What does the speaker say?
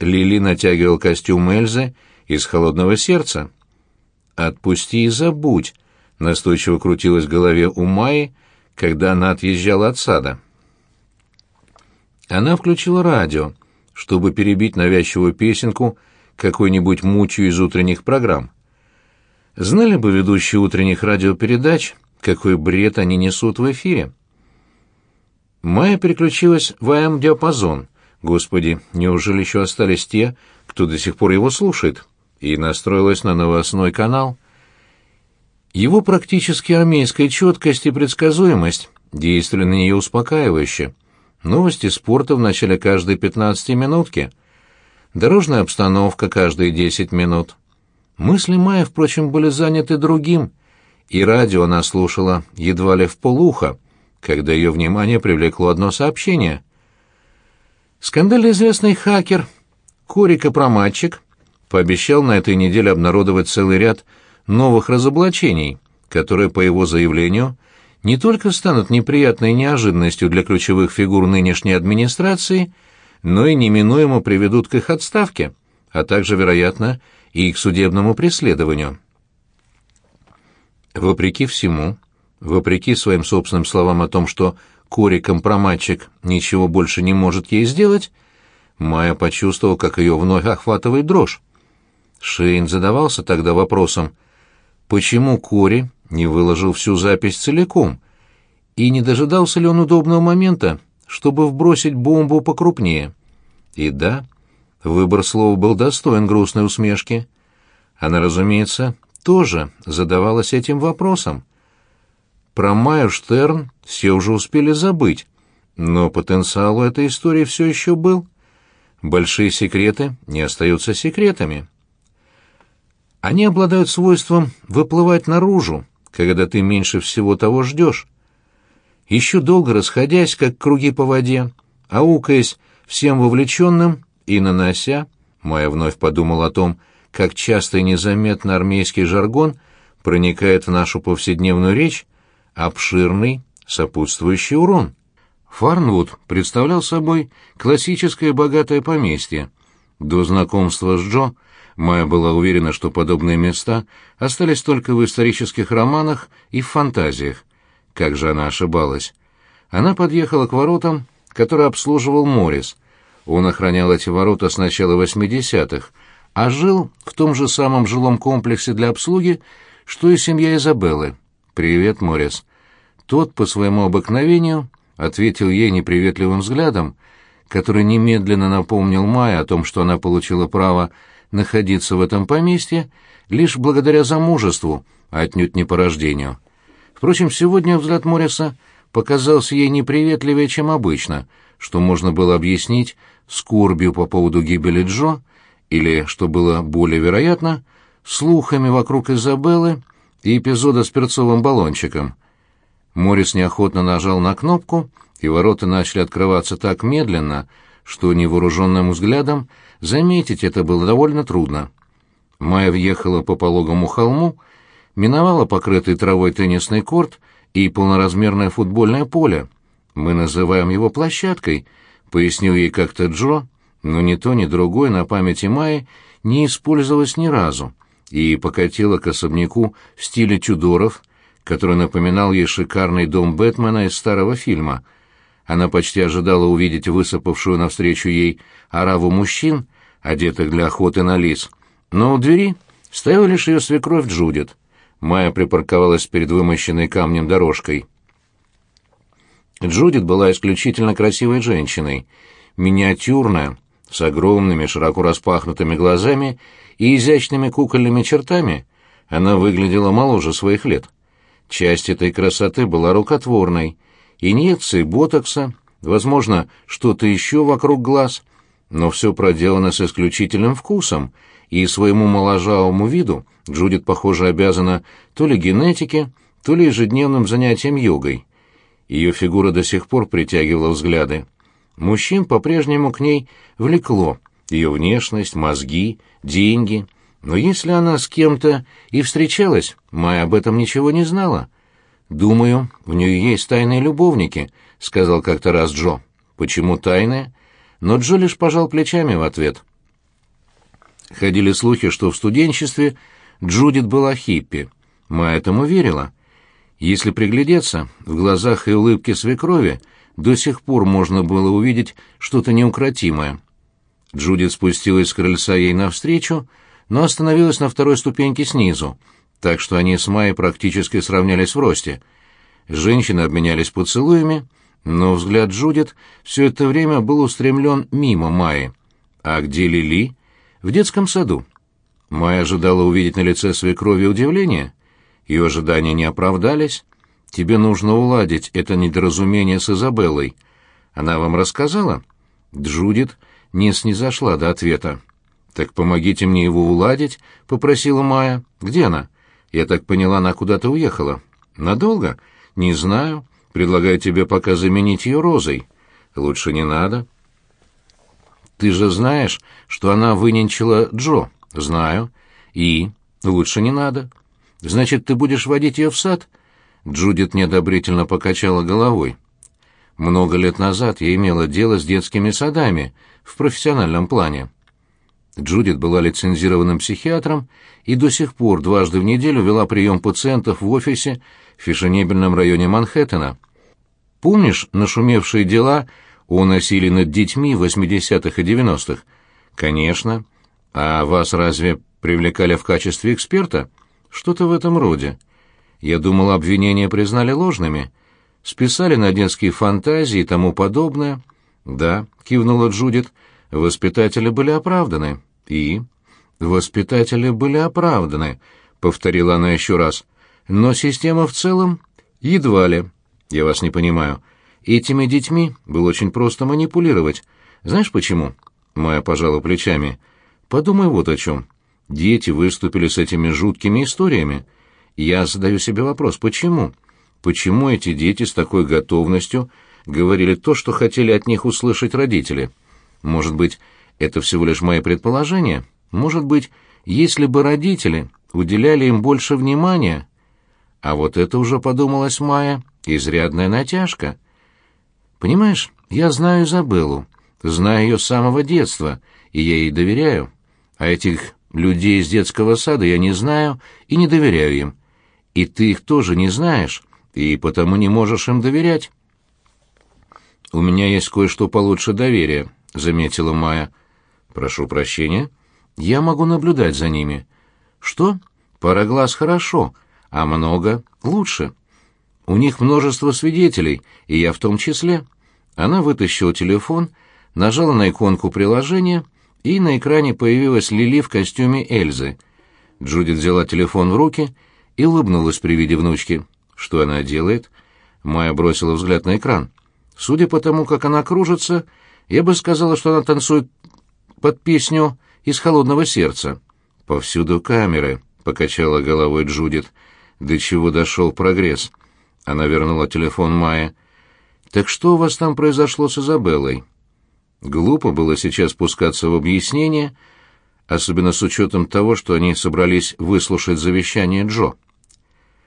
Лили натягивал костюм Эльзы из холодного сердца. «Отпусти и забудь», — настойчиво крутилась в голове у Майи, когда она отъезжала от сада. Она включила радио, чтобы перебить навязчивую песенку какой-нибудь мучью из утренних программ. Знали бы ведущие утренних радиопередач, какой бред они несут в эфире. Майя переключилась в АМ-диапазон. Господи, неужели еще остались те, кто до сих пор его слушает? И настроилась на новостной канал. Его практически армейская четкость и предсказуемость действовали на нее успокаивающе. Новости спорта в начале каждой пятнадцати минутки. Дорожная обстановка каждые десять минут. Мысли Майя, впрочем, были заняты другим, и радио она слушала едва ли в полуха, когда ее внимание привлекло одно сообщение. Скандально известный хакер Кори Копроматчик пообещал на этой неделе обнародовать целый ряд новых разоблачений, которые, по его заявлению, не только станут неприятной неожиданностью для ключевых фигур нынешней администрации, но и неминуемо приведут к их отставке, а также, вероятно, и к судебному преследованию. Вопреки всему, вопреки своим собственным словам о том, что Кори-компроматчик ничего больше не может ей сделать, Майя почувствовала, как ее вновь охватывает дрожь. Шейн задавался тогда вопросом, почему Кори не выложил всю запись целиком, и не дожидался ли он удобного момента, чтобы вбросить бомбу покрупнее. И да, выбор слова был достоин грустной усмешки. Она, разумеется, тоже задавалась этим вопросом. Про Майю Штерн все уже успели забыть, но потенциал у этой истории все еще был. Большие секреты не остаются секретами. Они обладают свойством выплывать наружу, когда ты меньше всего того ждешь. Еще долго расходясь, как круги по воде, аукаясь всем вовлеченным и нанося, Майя вновь подумал о том, как часто и незаметно армейский жаргон проникает в нашу повседневную речь, обширный сопутствующий урон. Фарнвуд представлял собой классическое богатое поместье. До знакомства с Джо Майя была уверена, что подобные места остались только в исторических романах и в фантазиях. Как же она ошибалась. Она подъехала к воротам, которые обслуживал Моррис. Он охранял эти ворота с начала 80-х, а жил в том же самом жилом комплексе для обслуги, что и семья Изабеллы. «Привет, Моррис». Тот, по своему обыкновению, ответил ей неприветливым взглядом, который немедленно напомнил Майе о том, что она получила право находиться в этом поместье лишь благодаря замужеству, а отнюдь не по рождению. Впрочем, сегодня взгляд Морриса показался ей неприветливее, чем обычно, что можно было объяснить скорбью по поводу гибели Джо или, что было более вероятно, слухами вокруг Изабеллы и эпизода с перцовым баллончиком. Морис неохотно нажал на кнопку, и ворота начали открываться так медленно, что невооруженным взглядом заметить это было довольно трудно. Майя въехала по пологому холму, миновала покрытый травой теннисный корт и полноразмерное футбольное поле. «Мы называем его площадкой», — пояснил ей как-то Джо, но ни то, ни другое на памяти Майи не использовалось ни разу, и покатила к особняку в стиле Тюдоров, который напоминал ей шикарный дом Бэтмена из старого фильма. Она почти ожидала увидеть высыпавшую навстречу ей ораву мужчин, одетых для охоты на лис. Но у двери стояла лишь ее свекровь Джудит. Майя припарковалась перед вымощенной камнем дорожкой. Джудит была исключительно красивой женщиной, миниатюрная, с огромными широко распахнутыми глазами и изящными кукольными чертами, она выглядела моложе своих лет. Часть этой красоты была рукотворной, инъекции ботокса, возможно, что-то еще вокруг глаз, но все проделано с исключительным вкусом, и своему моложавому виду Джудит, похоже, обязана то ли генетике, то ли ежедневным занятием йогой. Ее фигура до сих пор притягивала взгляды. Мужчин по-прежнему к ней влекло ее внешность, мозги, деньги. Но если она с кем-то и встречалась, Майя об этом ничего не знала. «Думаю, у нее есть тайные любовники», — сказал как-то раз Джо. «Почему тайные?» Но Джо лишь пожал плечами в ответ. Ходили слухи, что в студенчестве Джудит была хиппи. Майя этому верила. Если приглядеться, в глазах и улыбке свекрови до сих пор можно было увидеть что-то неукротимое. Джудит спустилась с крыльца ей навстречу, но остановилась на второй ступеньке снизу, так что они с Майей практически сравнялись в росте. Женщины обменялись поцелуями, но взгляд Джудит все это время был устремлен мимо Майи. А где Лили? В детском саду. Майя ожидала увидеть на лице свекрови удивление. Ее ожидания не оправдались. Тебе нужно уладить это недоразумение с Изабеллой. Она вам рассказала? Джудит не снизошла до ответа. «Так помогите мне его уладить», — попросила Майя. «Где она?» «Я так поняла, она куда-то уехала». «Надолго?» «Не знаю. Предлагаю тебе пока заменить ее розой». «Лучше не надо». «Ты же знаешь, что она выненчила Джо?» «Знаю». «И?» «Лучше не надо». «Значит, ты будешь водить ее в сад?» Джудит неодобрительно покачала головой. Много лет назад я имела дело с детскими садами в профессиональном плане. Джудит была лицензированным психиатром и до сих пор дважды в неделю вела прием пациентов в офисе в фешенебельном районе Манхэттена. Помнишь нашумевшие дела о насилии над детьми в 80-х и 90-х? Конечно. А вас разве привлекали в качестве эксперта? Что-то в этом роде. Я думал, обвинения признали ложными. Списали на детские фантазии и тому подобное. Да, кивнула Джудит, воспитатели были оправданы. И? Воспитатели были оправданы, повторила она еще раз. Но система в целом едва ли. Я вас не понимаю. Этими детьми было очень просто манипулировать. Знаешь почему? Моя пожала плечами. Подумай вот о чем. Дети выступили с этими жуткими историями. Я задаю себе вопрос, почему? Почему эти дети с такой готовностью говорили то, что хотели от них услышать родители? Может быть, это всего лишь мои предположения. Может быть, если бы родители уделяли им больше внимания... А вот это уже, подумалась Майя, изрядная натяжка. Понимаешь, я знаю Изабеллу, знаю ее с самого детства, и я ей доверяю. А этих людей из детского сада я не знаю и не доверяю им. И ты их тоже не знаешь, и потому не можешь им доверять. «У меня есть кое-что получше доверия», — заметила Майя. Прошу прощения. Я могу наблюдать за ними. Что? Пара глаз хорошо, а много лучше. У них множество свидетелей, и я в том числе. Она вытащила телефон, нажала на иконку приложения, и на экране появилась Лили в костюме Эльзы. Джудит взяла телефон в руки и улыбнулась при виде внучки. Что она делает? Майя бросила взгляд на экран. Судя по тому, как она кружится, я бы сказала, что она танцует под песню из холодного сердца. Повсюду камеры, покачала головой Джудит. До чего дошел прогресс? Она вернула телефон Майе. Так что у вас там произошло с Изабеллой? Глупо было сейчас спускаться в объяснение, особенно с учетом того, что они собрались выслушать завещание Джо.